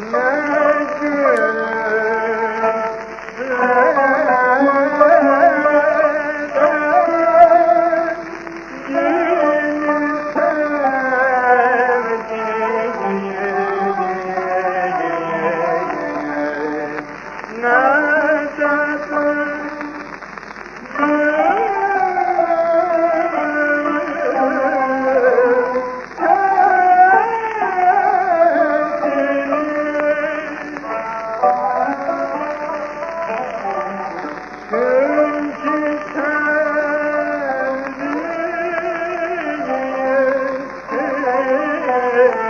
Amen. Hey!